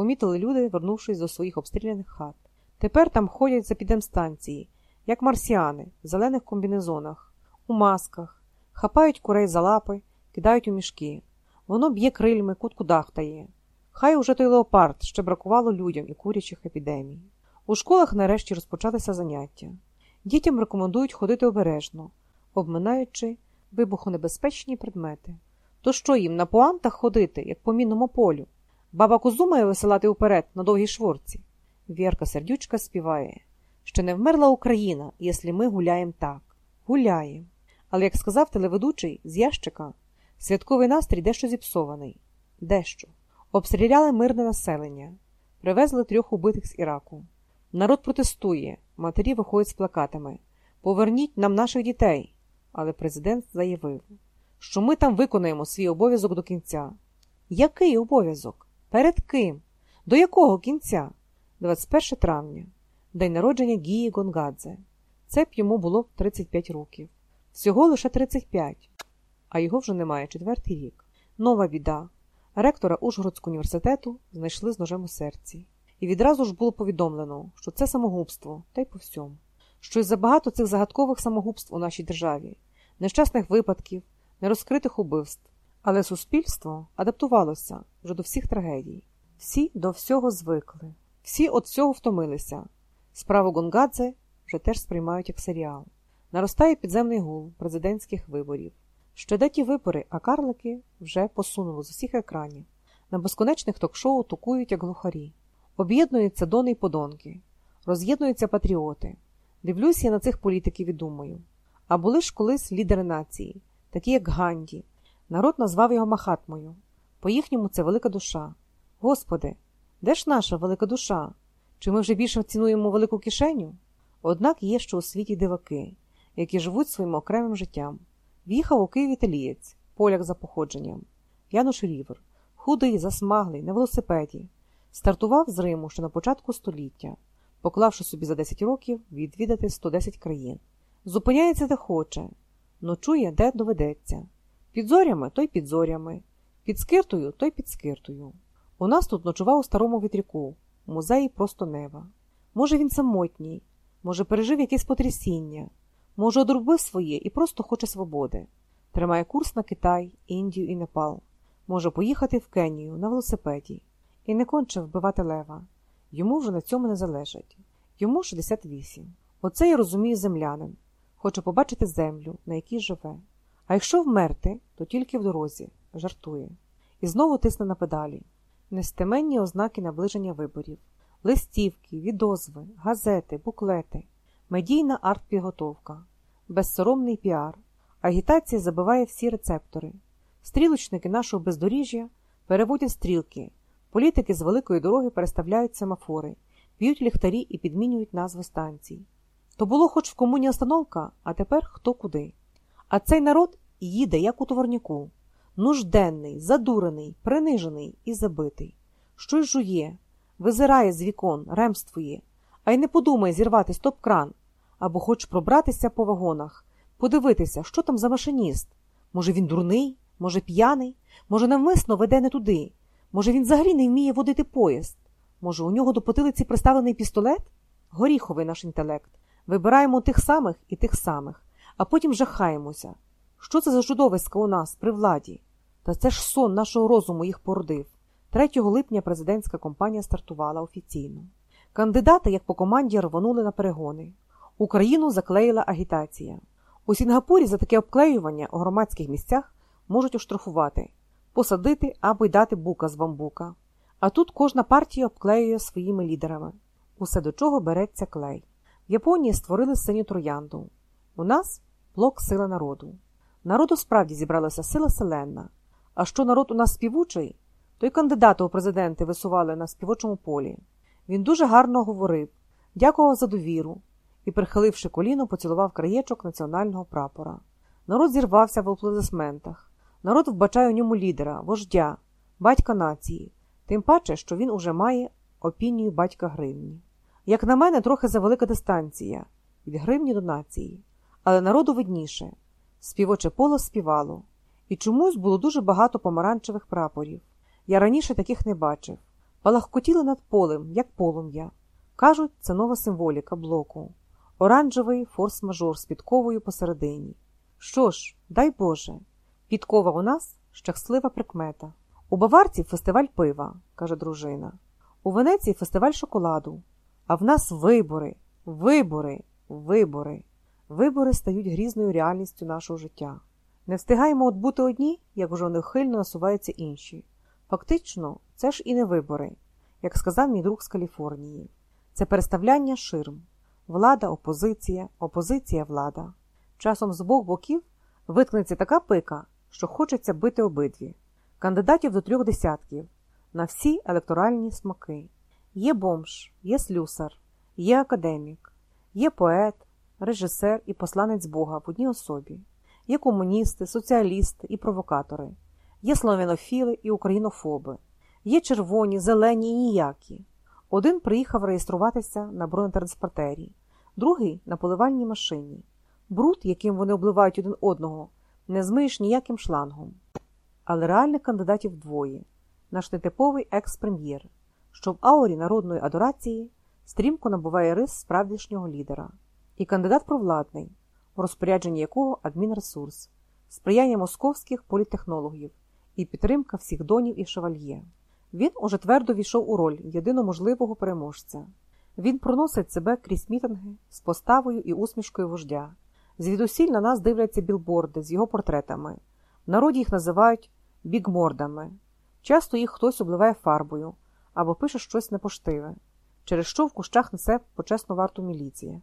помітили люди, вернувшись до своїх обстріляних хат. Тепер там ходять за підемстанції, як марсіани, в зелених комбінезонах, у масках, хапають курей за лапи, кидають у мішки. Воно б'є крильми, кутку дахтає. Хай уже той леопард ще бракувало людям і курячих епідемій. У школах нарешті розпочалися заняття. Дітям рекомендують ходити обережно, обминаючи вибухонебезпечні предмети. То що їм на пуантах ходити, як по мінному полю? Баба козу має висилати вперед на довгій шворці. Вірка сердючка співає, що не вмерла Україна, якщо ми гуляємо так. Гуляємо. Але, як сказав телеведучий з ящика, святковий настрій дещо зіпсований. Дещо. Обстріляли мирне населення, привезли трьох убитих з Іраку. Народ протестує, матері виходять з плакатами. Поверніть нам наших дітей. Але президент заявив, що ми там виконаємо свій обов'язок до кінця. Який обов'язок? Перед ким? До якого кінця? 21 травня, день народження Гії Гонгадзе. Це б йому було 35 років. Всього лише 35, а його вже немає четвертий рік. Нова біда. Ректора Ужгородського університету знайшли з ножем у серці. І відразу ж було повідомлено, що це самогубство, та й по всьому. Що й забагато цих загадкових самогубств у нашій державі, нещасних випадків, нерозкритих убивств. Але суспільство адаптувалося вже до всіх трагедій. Всі до всього звикли, всі від всього втомилися. Справу Гонгадзе вже теж сприймають як серіал. Наростає підземний гул президентських виборів. Ще де ті вибори, а карлики вже посунули з усіх екранів. На безконечних ток-шоу тукують, як глухарі. Об'єднуються дони й подонки, роз'єднуються патріоти. Дивлюсь я на цих політиків і думаю. А були ж колись лідери нації, такі як Ганді. Народ назвав його Махатмою. По їхньому це велика душа. Господи, де ж наша велика душа? Чи ми вже більше цінуємо велику кишеню? Однак є ще у світі диваки, які живуть своїм окремим життям. В'їхав у Київ італієць, поляк за походженням. Януш Рівер, худий, засмаглий, на велосипеді. Стартував з Риму ще на початку століття, поклавши собі за 10 років відвідати 110 країн. Зупиняється де хоче, ночує, де доведеться. Під зорями той під зорями, під скиртою той під скиртою. У нас тут ночував у старому вітряку, музеї просто неба. Може, він самотній, може, пережив якесь потрясіння, може, одробив своє і просто хоче свободи. Тримає курс на Китай, Індію і Непал. Може поїхати в Кенію на велосипеді і не конче вбивати лева. Йому вже на цьому не залежить. Йому 68. Оце я розумію землянин. Хочу побачити землю, на якій живе. А якщо вмерти, то тільки в дорозі, жартує. І знову тисне на педалі. Нестеменні ознаки наближення виборів, листівки, відозви, газети, буклети, медійна артпідготовка, безсоромний піар, агітація забиває всі рецептори. Стрілочники нашого бездоріжжя переводять стрілки, політики з великої дороги переставляють семафори, б'ють ліхтарі і підмінюють назви станцій. То було хоч в комуні остановка, а тепер хто куди. А цей народ їде, як у товарняку, нужденний, задурений, принижений і забитий. Щось жує, визирає з вікон, ремствує, а й не подумає зірвати стоп-кран або хоч пробратися по вагонах, подивитися, що там за машиніст. Може, він дурний, може, п'яний, може, навмисно веде не туди, може, він взагалі не вміє водити поїзд. Може, у нього до потилиці приставлений пістолет? Горіховий наш інтелект. Вибираємо тих самих і тих самих, а потім жахаємося. Що це за чудовиська у нас при владі? Та це ж сон нашого розуму їх породив. 3 липня президентська компанія стартувала офіційно. Кандидати, як по команді, рвонули на перегони. Україну заклеїла агітація. У Сінгапурі за таке обклеювання у громадських місцях можуть оштрафувати, посадити або й дати бука з бамбука. А тут кожна партія обклеює своїми лідерами. Усе до чого береться клей. В Японії створили синю троянду. У нас блок сила народу. Народу справді зібралася сила селенна. А що народ у нас співучий, то й кандидата у президенти висували на співочому полі. Він дуже гарно говорив, дякував за довіру і, прихиливши коліно, поцілував краєчок національного прапора. Народ зірвався в аплодисментах. Народ вбачає у ньому лідера, вождя, батька нації, тим паче, що він уже має опінію батька гривні. Як на мене, трохи завелика дистанція від гривні до нації, але народу видніше. Співоче поло співало, і чомусь було дуже багато помаранчевих прапорів. Я раніше таких не бачив. палахкотіли над полем, як полум'я. Кажуть, це нова символіка блоку. Оранжевий форс-мажор з підковою посередині. Що ж, дай Боже, підкова у нас щаслива прикмета. У Баварці фестиваль пива, каже дружина. У Венеції фестиваль шоколаду. А в нас вибори, вибори, вибори. Вибори стають грізною реальністю нашого життя. Не встигаємо от бути одні, як уже нехильно насуваються інші. Фактично, це ж і не вибори, як сказав мій друг з Каліфорнії. Це переставляння ширм. Влада, опозиція, опозиція, влада. Часом з обох боків виткнеться така пика, що хочеться бити обидві. Кандидатів до трьох десятків на всі електоральні смаки. Є бомж, є слюсар, є академік, є поет, режисер і посланець Бога в одній особі, є комуністи, соціалісти і провокатори, є славянофіли і українофоби, є червоні, зелені і ніякі. Один приїхав реєструватися на бронетранспортері, другий на поливальній машині. Бруд, яким вони обливають один одного, не змиєш ніяким шлангом. Але реальних кандидатів двоє наш нетиповий екс-прем'єр, що в аурі народної адорації стрімко набуває рис справдішнього лідера, і кандидат провладний, у розпорядженні якого адмінресурс, сприяння московських політехнологів і підтримка всіх донів і шевальє. Він уже твердо війшов у роль єдино можливого переможця. Він проносить себе крізь мітинги з поставою і усмішкою вождя. Звідусіль на нас дивляться білборди з його портретами. В народі їх називають бігмордами. Часто їх хтось обливає фарбою або пише щось непоштиве, через що в кущах несе почесну варту міліція,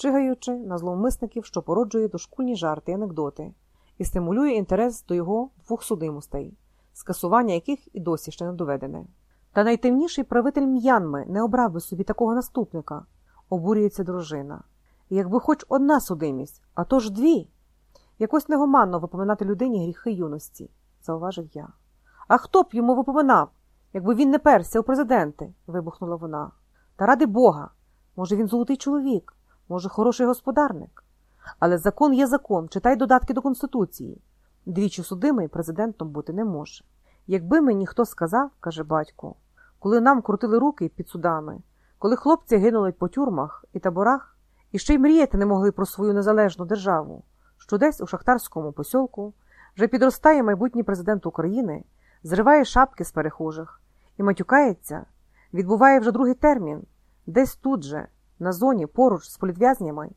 чигаючи на зловмисників, що породжує дошкульні жарти і анекдоти, і стимулює інтерес до його двох судимостей, скасування яких і досі ще не доведене. Та найтемніший правитель м'янми не обрав би собі такого наступника, обурюється дружина. Якби хоч одна судимість, а то ж дві. Якось негоманно випоминати людині гріхи юності, зауважив я. А хто б йому випоминав, якби він не перся у президенти? вибухнула вона. Та ради Бога. Може, він золотий чоловік, може, хороший господарник. Але закон є закон, читай додатки до Конституції. Двічі судимий президентом бути не може. Якби мені хто сказав, каже батько, коли нам крутили руки під судами, коли хлопці гинули по тюрмах і таборах, і ще й мріяти не могли про свою незалежну державу, що десь у шахтарському посілку вже підростає майбутній президент України, зриває шапки з перехожих і матюкається, відбуває вже другий термін, десь тут же, на зоні поруч з політв'язнями,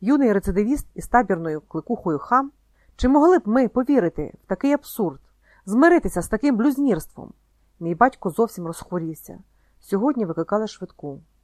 юний рецидивіст із табірною кликухою хам, чи могли б ми повірити в такий абсурд, змиритися з таким блюзнірством? Мій батько зовсім розхворівся. Сьогодні викликали швидку.